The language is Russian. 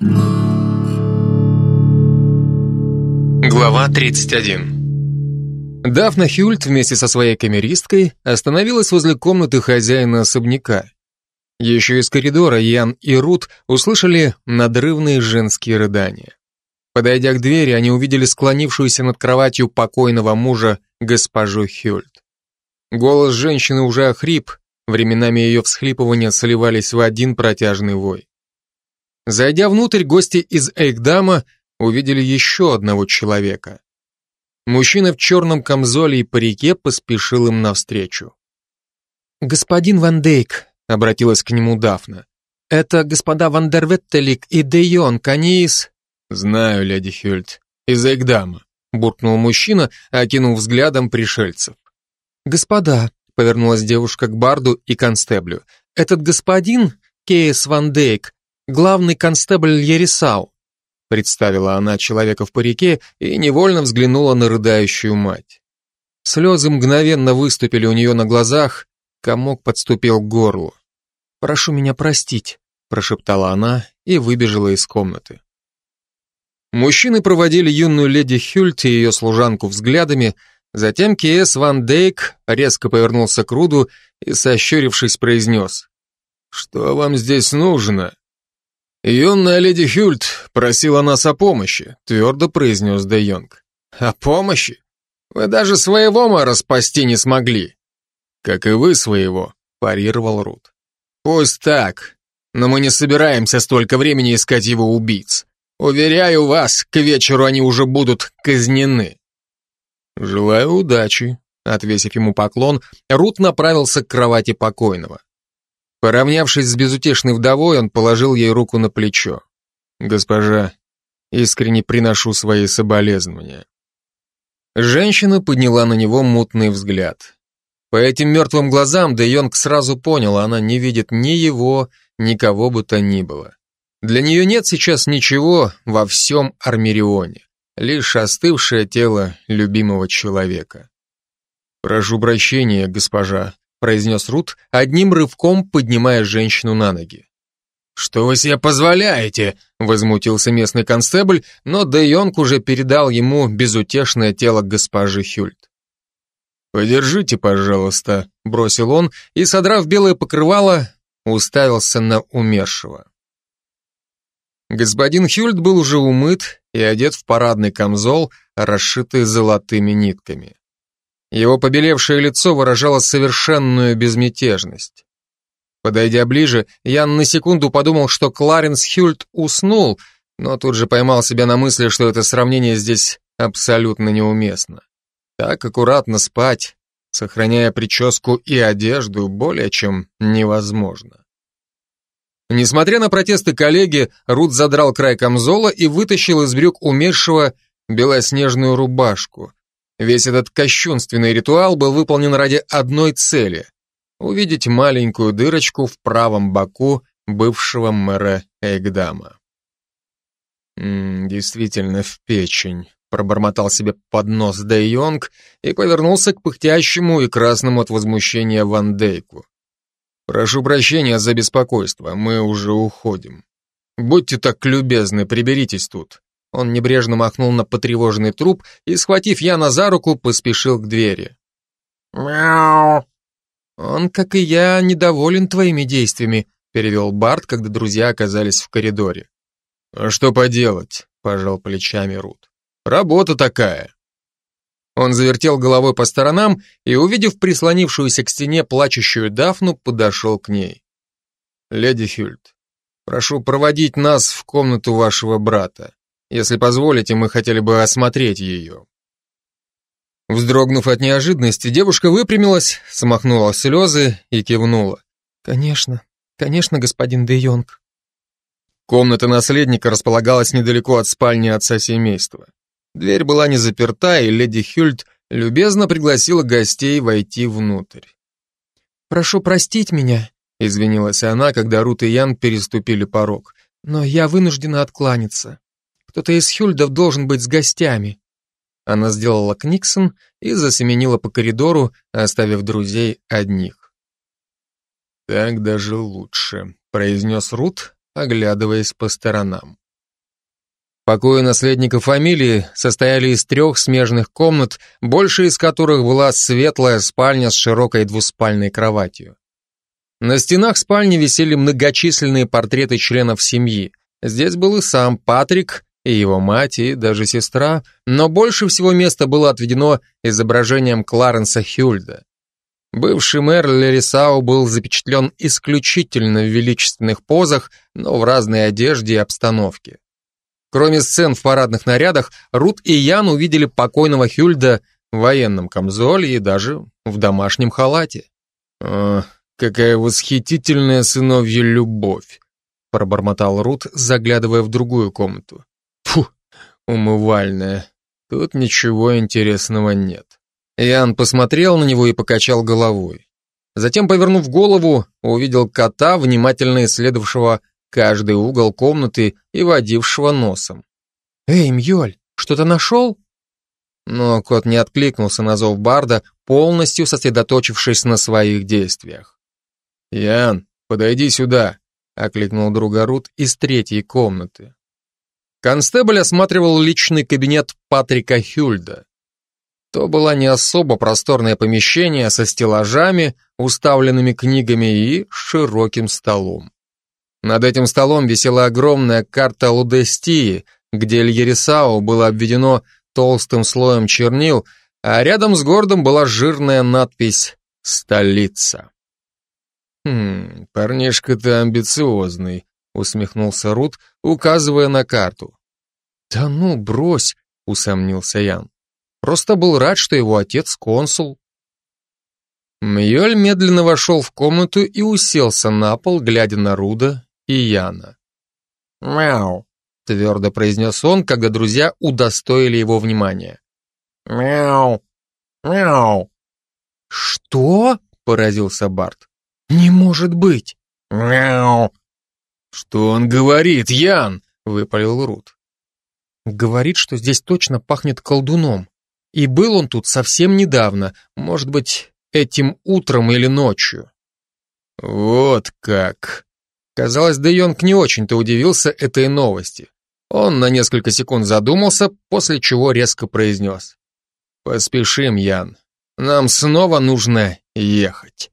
Глава 31 Дафна Хюльт вместе со своей камеристкой остановилась возле комнаты хозяина особняка. Еще из коридора Ян и Рут услышали надрывные женские рыдания. Подойдя к двери, они увидели склонившуюся над кроватью покойного мужа госпожу Хюльт. Голос женщины уже охрип, временами ее всхлипывания сливались в один протяжный вой. Зайдя внутрь, гости из Эйкдама увидели еще одного человека. Мужчина в черном камзоле и парике поспешил им навстречу. «Господин Ван Дейк», — обратилась к нему Дафна, — «это господа Ван дер Веттелик и Де Йонг, они из...» «Знаю, леди Хюльт, из Эйкдама», — буркнул мужчина, окинув взглядом пришельцев. «Господа», — повернулась девушка к Барду и констеблю, — «этот господин, Кейс Ван Дейк, главный констебль Ерисау представила она человека в парике и невольно взглянула на рыдающую мать. Слезы мгновенно выступили у нее на глазах, комок подступил к горлу. «Прошу меня простить», — прошептала она и выбежала из комнаты. Мужчины проводили юную леди Хюльт и ее служанку взглядами, затем Киэс Ван Дейк резко повернулся к Руду и, сощурившись, произнес. «Что вам здесь нужно?» «Юная леди Хюльт просила нас о помощи», — твердо произнес Де Йонг. «О помощи? Вы даже своего мэра спасти не смогли». «Как и вы своего», — парировал Рут. «Пусть так, но мы не собираемся столько времени искать его убийц. Уверяю вас, к вечеру они уже будут казнены». «Желаю удачи», — отвесив ему поклон, Рут направился к кровати покойного. Поравнявшись с безутешной вдовой, он положил ей руку на плечо. «Госпожа, искренне приношу свои соболезнования». Женщина подняла на него мутный взгляд. По этим мертвым глазам Де Йонг сразу понял, она не видит ни его, ни кого бы то ни было. Для нее нет сейчас ничего во всем Армирионе, лишь остывшее тело любимого человека. «Прошу прощения, госпожа», произнес Рут, одним рывком поднимая женщину на ноги. «Что вы себе позволяете?» — возмутился местный констебль, но Де Йонг уже передал ему безутешное тело госпожи Хюльт. «Подержите, пожалуйста», — бросил он и, содрав белое покрывало, уставился на умершего. Господин Хюльт был уже умыт и одет в парадный камзол, расшитый золотыми нитками. Его побелевшее лицо выражало совершенную безмятежность. Подойдя ближе, Ян на секунду подумал, что Кларенс Хюльт уснул, но тут же поймал себя на мысли, что это сравнение здесь абсолютно неуместно. Так аккуратно спать, сохраняя прическу и одежду, более чем невозможно. Несмотря на протесты коллеги, Рут задрал край камзола и вытащил из брюк умершего белоснежную рубашку, Весь этот кощунственный ритуал был выполнен ради одной цели — увидеть маленькую дырочку в правом боку бывшего мэра Эгдама. «М -м, «Действительно, в печень», — пробормотал себе под нос Дэй Йонг и повернулся к пыхтящему и красному от возмущения Ван Дейку. «Прошу прощения за беспокойство, мы уже уходим. Будьте так любезны, приберитесь тут. Он небрежно махнул на потревоженный труп и, схватив Яна за руку, поспешил к двери. «Мяу!» «Он, как и я, недоволен твоими действиями», перевел Барт, когда друзья оказались в коридоре. «А что поделать?» — пожал плечами Рут. «Работа такая». Он завертел головой по сторонам и, увидев прислонившуюся к стене плачущую Дафну, подошел к ней. «Леди Хюльт, прошу проводить нас в комнату вашего брата. Если позволите, мы хотели бы осмотреть ее». Вздрогнув от неожиданности, девушка выпрямилась, смахнула слезы и кивнула. «Конечно, конечно, господин Де Йонг». Комната наследника располагалась недалеко от спальни отца семейства. Дверь была не заперта, и леди Хюльт любезно пригласила гостей войти внутрь. «Прошу простить меня», — извинилась она, когда Рут и Ян переступили порог, «но я вынуждена откланяться». Кто-то из Хюльдов должен быть с гостями. Она сделала книксон и засеменила по коридору, оставив друзей одних. «Так даже лучше», — произнес Рут, оглядываясь по сторонам. Покои наследника фамилии состояли из трех смежных комнат, большая из которых была светлая спальня с широкой двуспальной кроватью. На стенах спальни висели многочисленные портреты членов семьи. Здесь был и сам Патрик, и его мать, и даже сестра, но больше всего места было отведено изображением Кларенса Хюльда. Бывший мэр Лерисау был запечатлен исключительно в величественных позах, но в разной одежде и обстановке. Кроме сцен в парадных нарядах, Рут и Ян увидели покойного Хюльда в военном камзоле и даже в домашнем халате. «О, какая восхитительная сыновья любовь!» пробормотал Рут, заглядывая в другую комнату. «Фу, умывальная. Тут ничего интересного нет». Ян посмотрел на него и покачал головой. Затем, повернув голову, увидел кота, внимательно исследовавшего каждый угол комнаты и водившего носом. «Эй, Мьёль, что-то нашел?» Но кот не откликнулся на зов Барда, полностью сосредоточившись на своих действиях. «Ян, подойди сюда», — окликнул друга Рут из третьей комнаты. Констебль осматривал личный кабинет Патрика Хюльда. То было не особо просторное помещение со стеллажами, уставленными книгами и широким столом. Над этим столом висела огромная карта Лудестии, где Льерисау было обведено толстым слоем чернил, а рядом с городом была жирная надпись «Столица». «Хм, парнишка-то амбициозный», — усмехнулся Рут, указывая на карту. «Да ну, брось», — усомнился Ян. «Просто был рад, что его отец консул». Мьёль медленно вошел в комнату и уселся на пол, глядя на Руда и Яна. «Мяу», — твердо произнес он, когда друзья удостоили его внимания. «Мяу, мяу». «Что?» — поразился Барт. «Не может быть!» «Мяу». «Что он говорит, Ян?» — выпалил Рут. «Говорит, что здесь точно пахнет колдуном. И был он тут совсем недавно, может быть, этим утром или ночью». «Вот как!» Казалось, Де Йонг не очень-то удивился этой новости. Он на несколько секунд задумался, после чего резко произнес. «Поспешим, Ян. Нам снова нужно ехать».